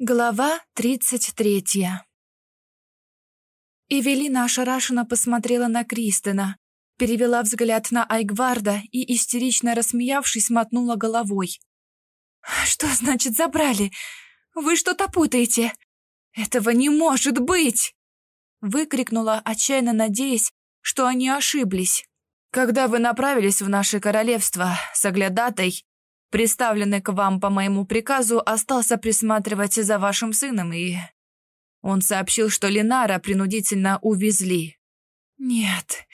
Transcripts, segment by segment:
Глава тридцать третья Эвелина ошарашенно посмотрела на Кристина, перевела взгляд на Айгварда и, истерично рассмеявшись, мотнула головой. «Что значит забрали? Вы что-то путаете! Этого не может быть!» Выкрикнула, отчаянно надеясь, что они ошиблись. «Когда вы направились в наше королевство с оглядатой, приставленный к вам по моему приказу, остался присматривать за вашим сыном, и он сообщил, что Ленара принудительно увезли. Нет,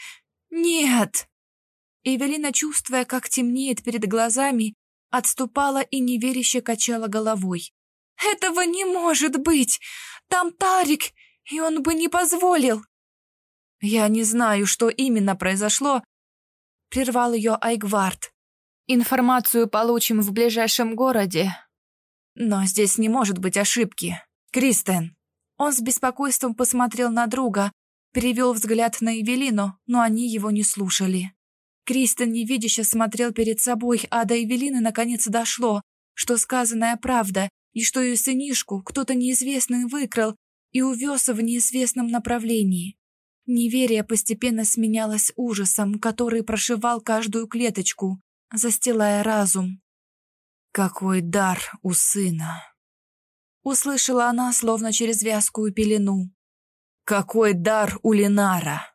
нет. Эвелина, чувствуя, как темнеет перед глазами, отступала и неверяще качала головой. «Этого не может быть! Там Тарик, и он бы не позволил!» «Я не знаю, что именно произошло», — прервал ее Айгвард. Информацию получим в ближайшем городе. Но здесь не может быть ошибки. Кристен. Он с беспокойством посмотрел на друга, перевел взгляд на Эвелину, но они его не слушали. Кристен невидяще смотрел перед собой, а до Эвелины наконец дошло, что сказанная правда, и что ее сынишку кто-то неизвестный выкрал и увез в неизвестном направлении. Неверие постепенно сменялось ужасом, который прошивал каждую клеточку застилая разум. «Какой дар у сына!» Услышала она, словно через вязкую пелену. «Какой дар у Ленара!»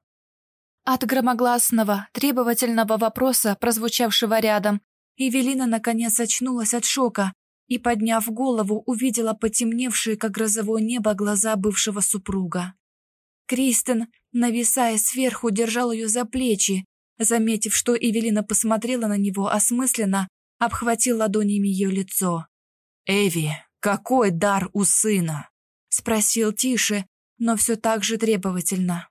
От громогласного, требовательного вопроса, прозвучавшего рядом, Эвелина наконец очнулась от шока и, подняв голову, увидела потемневшие, как грозовое небо, глаза бывшего супруга. Кристен, нависая сверху, держал ее за плечи, Заметив, что Эвелина посмотрела на него осмысленно, обхватил ладонями ее лицо. «Эви, какой дар у сына?» — спросил тише, но все так же требовательно.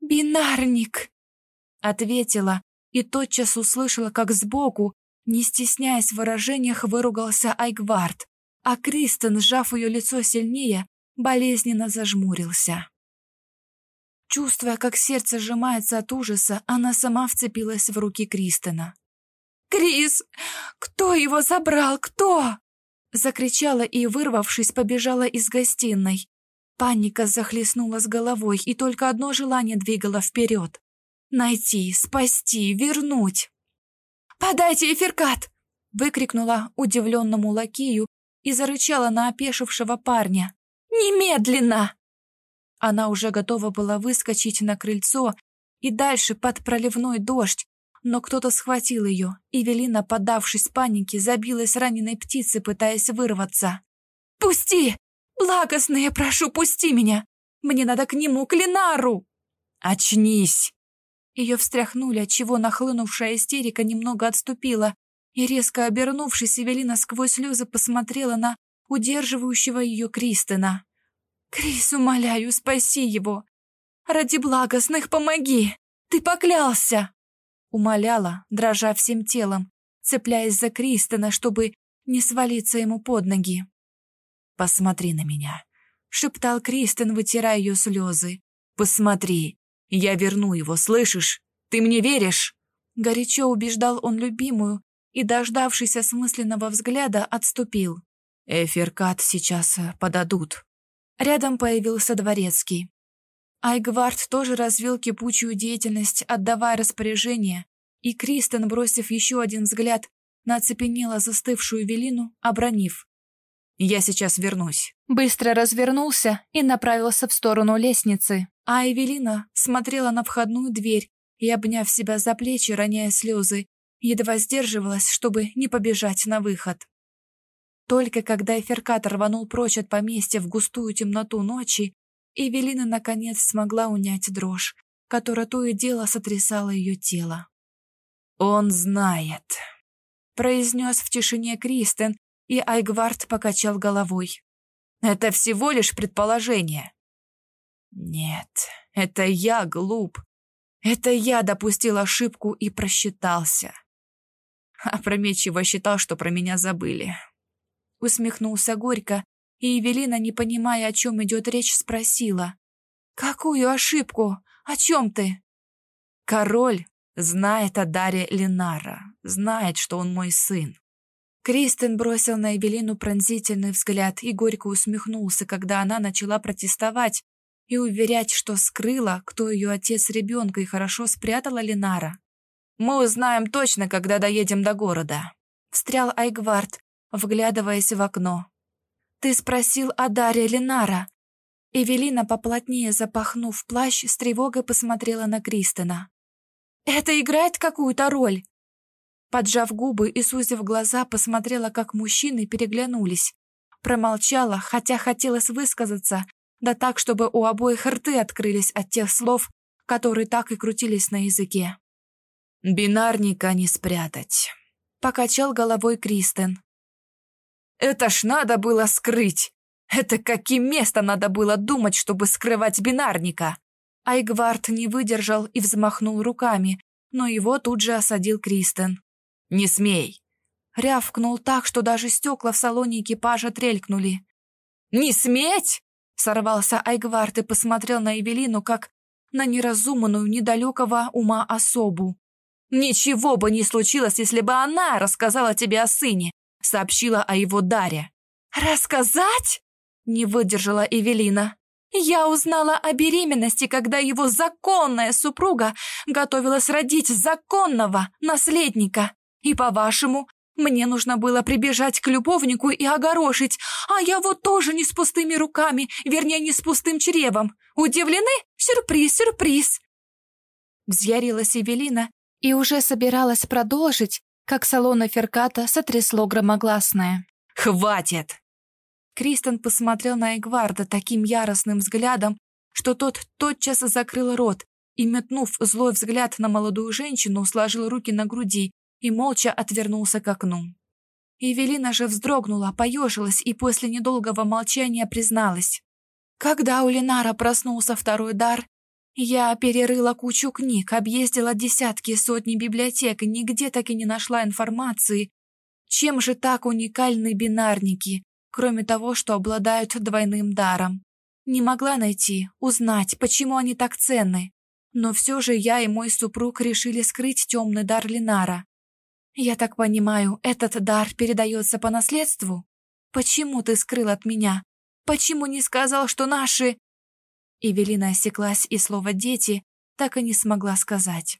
«Бинарник!» — ответила и тотчас услышала, как сбоку, не стесняясь в выражениях, выругался Айгвард, а Кристен, сжав ее лицо сильнее, болезненно зажмурился. Чувствуя, как сердце сжимается от ужаса, она сама вцепилась в руки Кристена. «Крис! Кто его забрал? Кто?» Закричала и, вырвавшись, побежала из гостиной. Паника захлестнула с головой, и только одно желание двигало вперед. Найти, спасти, вернуть. «Подайте эфиркат!» выкрикнула удивленному лакею и зарычала на опешившего парня. «Немедленно!» Она уже готова была выскочить на крыльцо и дальше под проливной дождь, но кто-то схватил ее, и Велина, поддавшись панике, забилась раненой птицей, пытаясь вырваться. «Пусти! Благостная, прошу, пусти меня! Мне надо к нему, к Ленару!» «Очнись!» Ее встряхнули, отчего нахлынувшая истерика немного отступила, и, резко обернувшись, Эвелина сквозь слезы посмотрела на удерживающего ее Кристина. «Крис, умоляю, спаси его! Ради благостных помоги! Ты поклялся!» Умоляла, дрожа всем телом, цепляясь за Кристона, чтобы не свалиться ему под ноги. «Посмотри на меня», — шептал Кристен, вытирая ее слезы. «Посмотри, я верну его, слышишь? Ты мне веришь?» Горячо убеждал он любимую и, дождавшись осмысленного взгляда, отступил. «Эфиркат сейчас подадут. Рядом появился дворецкий. Айгвард тоже развил кипучую деятельность, отдавая распоряжение, и Кристен, бросив еще один взгляд на оцепенело застывшую Велину, обронив. «Я сейчас вернусь». Быстро развернулся и направился в сторону лестницы, а Эвелина смотрела на входную дверь и, обняв себя за плечи, роняя слезы, едва сдерживалась, чтобы не побежать на выход. Только когда эфиркат рванул прочь от поместья в густую темноту ночи, Эвелина наконец смогла унять дрожь, которая то и дело сотрясала ее тело. «Он знает», — произнес в тишине Кристен, и Айгвард покачал головой. «Это всего лишь предположение». «Нет, это я глуп. Это я допустил ошибку и просчитался. Опрометчиво считал, что про меня забыли усмехнулся горько, и Евелина, не понимая, о чем идет речь, спросила. «Какую ошибку? О чем ты?» «Король знает о даре Ленара, знает, что он мой сын. Кристен бросил на Эвелину пронзительный взгляд и горько усмехнулся, когда она начала протестовать и уверять, что скрыла, кто ее отец ребенка и хорошо спрятала Ленара. «Мы узнаем точно, когда доедем до города», — встрял Айгвард, вглядываясь в окно. «Ты спросил о Даре Ленара». Эвелина, поплотнее запахнув плащ, с тревогой посмотрела на Кристена. «Это играет какую-то роль?» Поджав губы и сузив глаза, посмотрела, как мужчины переглянулись. Промолчала, хотя хотелось высказаться, да так, чтобы у обоих рты открылись от тех слов, которые так и крутились на языке. «Бинарника не спрятать», — покачал головой Кристен. «Это ж надо было скрыть! Это каким местом надо было думать, чтобы скрывать бинарника?» Айгвард не выдержал и взмахнул руками, но его тут же осадил Кристен. «Не смей!» Рявкнул так, что даже стекла в салоне экипажа трелькнули. «Не сметь!» Сорвался Айгвард и посмотрел на Эвелину, как на неразумную, недалекого ума особу. «Ничего бы не случилось, если бы она рассказала тебе о сыне, сообщила о его даре». «Рассказать?» — не выдержала Эвелина. «Я узнала о беременности, когда его законная супруга готовилась родить законного наследника. И, по-вашему, мне нужно было прибежать к любовнику и огорошить, а я вот тоже не с пустыми руками, вернее, не с пустым чревом. Удивлены? Сюрприз, сюрприз!» Взъярилась Эвелина и уже собиралась продолжить, как салона Ферката сотрясло громогласное. «Хватит!» Кристен посмотрел на Эгварда таким яростным взглядом, что тот тотчас закрыл рот и, метнув злой взгляд на молодую женщину, сложил руки на груди и молча отвернулся к окну. Евелина же вздрогнула, поежилась и после недолгого молчания призналась. Когда у Ленара проснулся второй дар, я перерыла кучу книг, объездила десятки сотни библиотек и нигде так и не нашла информации, чем же так уникальны бинарники, кроме того, что обладают двойным даром. Не могла найти, узнать, почему они так ценны. Но все же я и мой супруг решили скрыть темный дар Ленара. «Я так понимаю, этот дар передается по наследству? Почему ты скрыл от меня? Почему не сказал, что наши...» Эвелина осеклась, и слово «дети» так и не смогла сказать.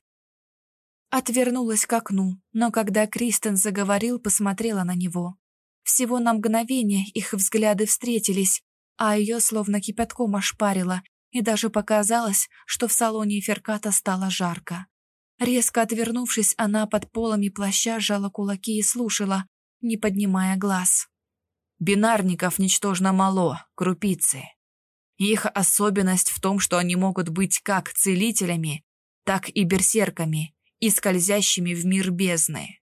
Отвернулась к окну, но когда Кристен заговорил, посмотрела на него. Всего на мгновение их взгляды встретились, а ее словно кипятком ошпарило, и даже показалось, что в салоне Ферката стало жарко. Резко отвернувшись, она под полами плаща сжала кулаки и слушала, не поднимая глаз. Бинарников ничтожно мало, крупицы. Их особенность в том, что они могут быть как целителями, так и берсерками, и скользящими в мир бездны.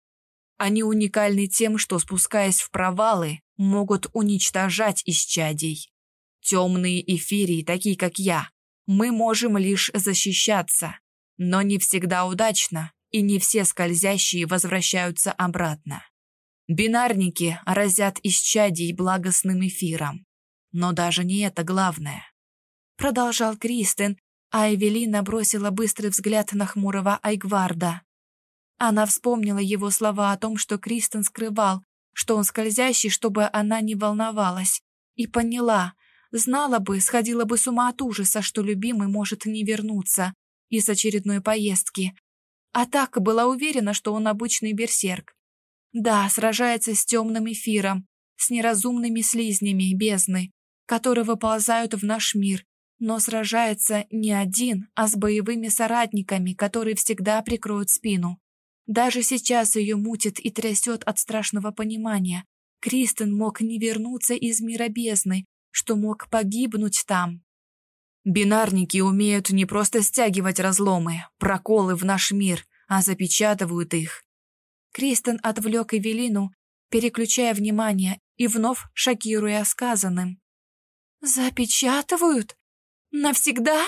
Они уникальны тем, что, спускаясь в провалы, могут уничтожать исчадий. Темные эфирии, такие как я, мы можем лишь защищаться, но не всегда удачно, и не все скользящие возвращаются обратно. Бинарники разят исчадий благостным эфиром. Но даже не это главное. Продолжал Кристен, а Эвелина бросила быстрый взгляд на хмурого Айгварда. Она вспомнила его слова о том, что Кристен скрывал, что он скользящий, чтобы она не волновалась, и поняла, знала бы, сходила бы с ума от ужаса, что любимый может не вернуться, из очередной поездки. А так была уверена, что он обычный берсерк. Да, сражается с темным эфиром, с неразумными слизнями бездны, которые выползают в наш мир, но сражается не один, а с боевыми соратниками, которые всегда прикроют спину. Даже сейчас ее мутит и трясет от страшного понимания. Кристен мог не вернуться из мира бездны, что мог погибнуть там. Бинарники умеют не просто стягивать разломы, проколы в наш мир, а запечатывают их. Кристен отвлек Эвелину, переключая внимание и вновь шокируя сказанным. «Запечатывают? Навсегда?»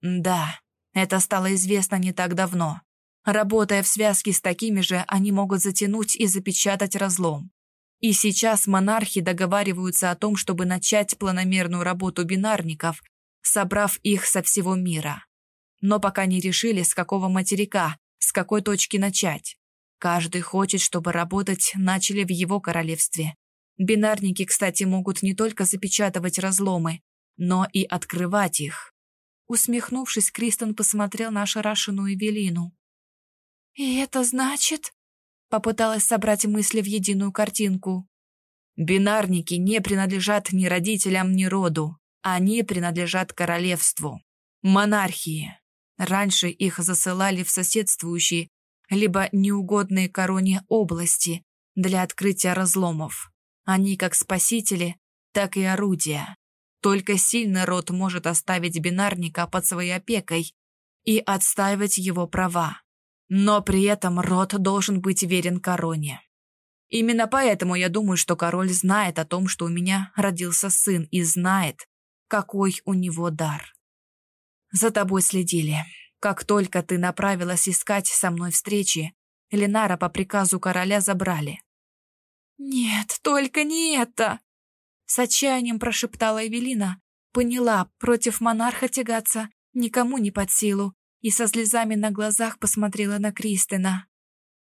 «Да, это стало известно не так давно. Работая в связке с такими же, они могут затянуть и запечатать разлом. И сейчас монархи договариваются о том, чтобы начать планомерную работу бинарников собрав их со всего мира. Но пока не решили, с какого материка, с какой точки начать. Каждый хочет, чтобы работать начали в его королевстве. Бинарники, кстати, могут не только запечатывать разломы, но и открывать их. Усмехнувшись, Кристен посмотрел на ошарашенную Эвелину. «И это значит...» Попыталась собрать мысли в единую картинку. «Бинарники не принадлежат ни родителям, ни роду. Они принадлежат королевству. Монархии. Раньше их засылали в соседствующие, либо неугодные короне области для открытия разломов. Они как спасители, так и орудия. Только сильный род может оставить бинарника под своей опекой и отстаивать его права. Но при этом род должен быть верен короне. Именно поэтому я думаю, что король знает о том, что у меня родился сын, и знает, какой у него дар. За тобой следили. Как только ты направилась искать со мной встречи, Ленара по приказу короля забрали. «Нет, только не это!» С отчаянием прошептала Эвелина. Поняла, против монарха тягаться никому не под силу, и со слезами на глазах посмотрела на Кристина.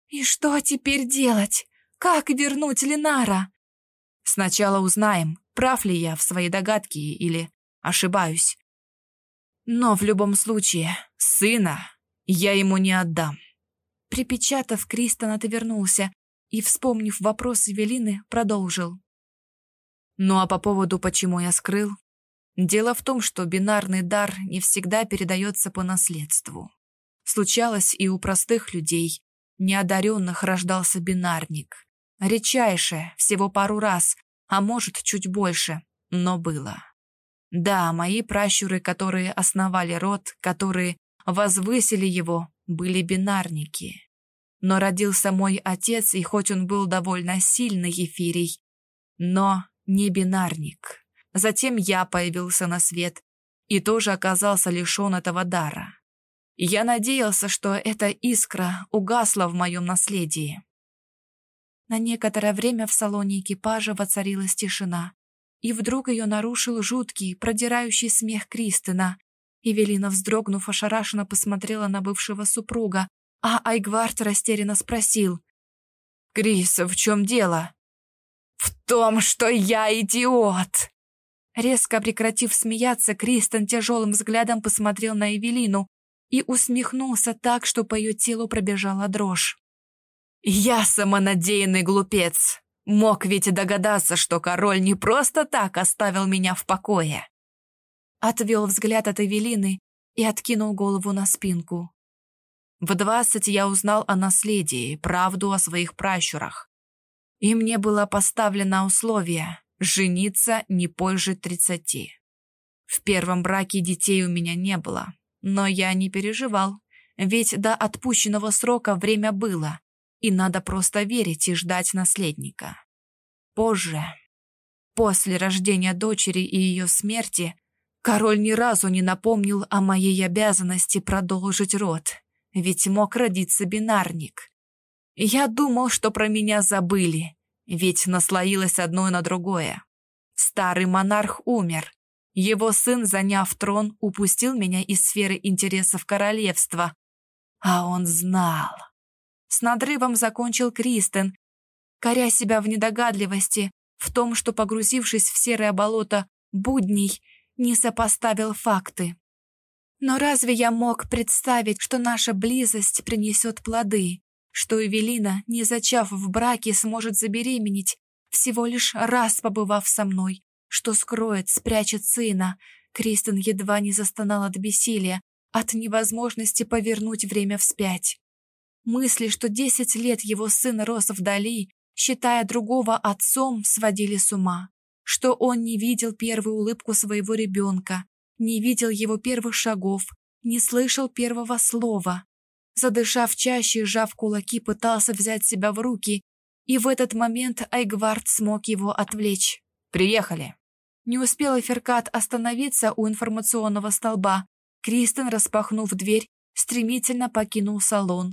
«И что теперь делать? Как вернуть Ленара?» «Сначала узнаем, прав ли я в своей догадке или ошибаюсь. Но в любом случае, сына я ему не отдам». Припечатав, Кристон отвернулся и, вспомнив вопрос Эвелины, продолжил. «Ну а по поводу, почему я скрыл, Дело в том, что бинарный дар не всегда передается по наследству. Случалось и у простых людей, неодаренных рождался бинарник. Редчайше, всего пару раз, а может, чуть больше, но было. Да, мои пращуры, которые основали род, которые возвысили его, были бинарники. Но родился мой отец, и хоть он был довольно сильный эфирий, но не бинарник. Затем я появился на свет и тоже оказался лишен этого дара. Я надеялся, что эта искра угасла в моем наследии. На некоторое время в салоне экипажа воцарилась тишина, и вдруг ее нарушил жуткий, продирающий смех Кристина. Эвелина, вздрогнув, ошарашенно посмотрела на бывшего супруга, а Айгвард растерянно спросил. «Крис, в чем дело?» «В том, что я идиот!» Резко прекратив смеяться, Кристен тяжелым взглядом посмотрел на Эвелину и усмехнулся так, что по ее телу пробежала дрожь. «Я самонадеянный глупец. Мог ведь догадаться, что король не просто так оставил меня в покое». Отвел взгляд от Эвелины и откинул голову на спинку. В двадцать я узнал о наследии, правду о своих пращурах. И мне было поставлено условие жениться не позже тридцати. В первом браке детей у меня не было, но я не переживал, ведь до отпущенного срока время было, и надо просто верить и ждать наследника. Позже, после рождения дочери и ее смерти, король ни разу не напомнил о моей обязанности продолжить род, ведь мог родиться бинарник. Я думал, что про меня забыли, ведь наслоилось одно на другое. Старый монарх умер. Его сын, заняв трон, упустил меня из сферы интересов королевства. А он знал. С надрывом закончил Кристен, коря себя в недогадливости, в том, что, погрузившись в серое болото будней, не сопоставил факты. Но разве я мог представить, что наша близость принесет плоды? что Эвелина, не зачав в браке, сможет забеременеть, всего лишь раз побывав со мной, что скроет, спрячет сына. Кристен едва не застонал от бессилия, от невозможности повернуть время вспять. Мысли, что десять лет его сын рос вдали, считая другого отцом, сводили с ума. Что он не видел первую улыбку своего ребенка, не видел его первых шагов, не слышал первого слова. Задышав чаще, сжав кулаки, пытался взять себя в руки, и в этот момент Айгвард смог его отвлечь. «Приехали!» Не успел Эферкат остановиться у информационного столба. Кристен, распахнув дверь, стремительно покинул салон.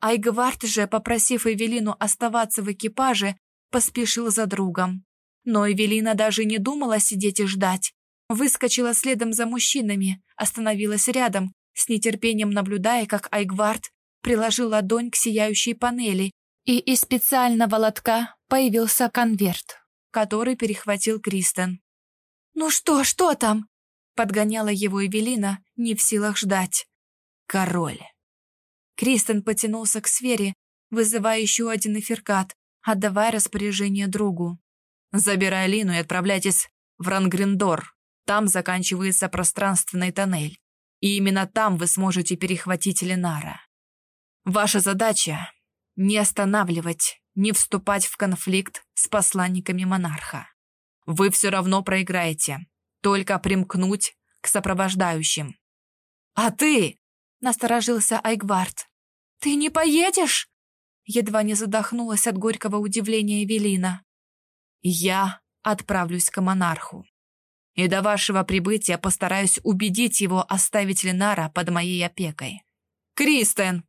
Айгвард же, попросив Эвелину оставаться в экипаже, поспешил за другом. Но Эвелина даже не думала сидеть и ждать. Выскочила следом за мужчинами, остановилась рядом, с нетерпением наблюдая, как Айгвард приложил ладонь к сияющей панели и из специального лотка появился конверт, который перехватил Кристен. «Ну что, что там?» Подгоняла его Эвелина, не в силах ждать. «Король». Кристен потянулся к сфере, вызывая еще один эфиркат, отдавая распоряжение другу. «Забирай Лину и отправляйтесь в Рангриндор. Там заканчивается пространственный тоннель. И именно там вы сможете перехватить Ленара. Ваша задача — не останавливать, не вступать в конфликт с посланниками монарха. Вы все равно проиграете, только примкнуть к сопровождающим. «А ты?» — насторожился Айгвард. «Ты не поедешь?» Едва не задохнулась от горького удивления Эвелина. «Я отправлюсь к монарху. И до вашего прибытия постараюсь убедить его оставить Ленара под моей опекой. Кристен!»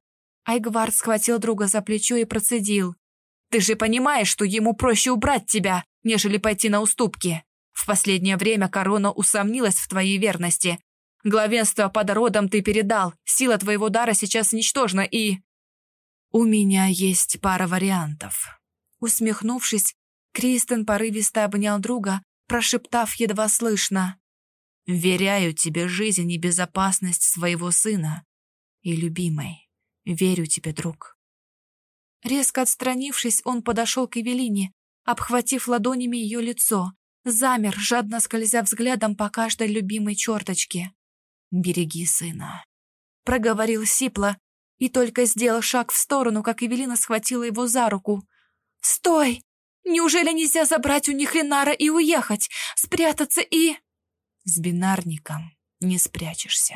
Айгвард схватил друга за плечо и процедил. «Ты же понимаешь, что ему проще убрать тебя, нежели пойти на уступки. В последнее время корона усомнилась в твоей верности. Главенство под родом ты передал, сила твоего дара сейчас ничтожна и...» «У меня есть пара вариантов». Усмехнувшись, Кристен порывисто обнял друга, прошептав едва слышно. «Веряю тебе жизнь и безопасность своего сына и любимой. Верю тебе, друг». Резко отстранившись, он подошел к Эвелине, обхватив ладонями ее лицо, замер, жадно скользя взглядом по каждой любимой черточке. «Береги сына», — проговорил Сипла, и только сделал шаг в сторону, как Эвелина схватила его за руку. «Стой! Неужели нельзя забрать у них Ленара и уехать, спрятаться и...» «С бинарником не спрячешься».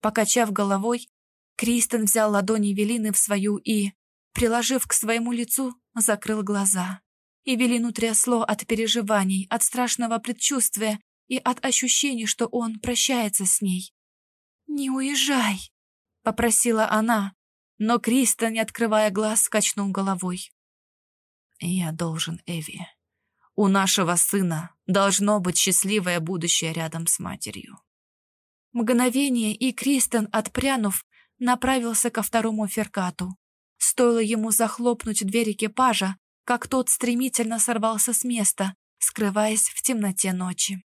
Покачав головой, Кристен взял ладони Эвелины в свою и, приложив к своему лицу, закрыл глаза. Эвелину трясло от переживаний, от страшного предчувствия и от ощущения, что он прощается с ней. «Не уезжай!» — попросила она, но Криста, не открывая глаз, качнул головой. «Я должен, Эви. У нашего сына должно быть счастливое будущее рядом с матерью». Мгновение, и Кристен, отпрянув, направился ко второму феркату. Стоило ему захлопнуть дверь экипажа, как тот стремительно сорвался с места, скрываясь в темноте ночи.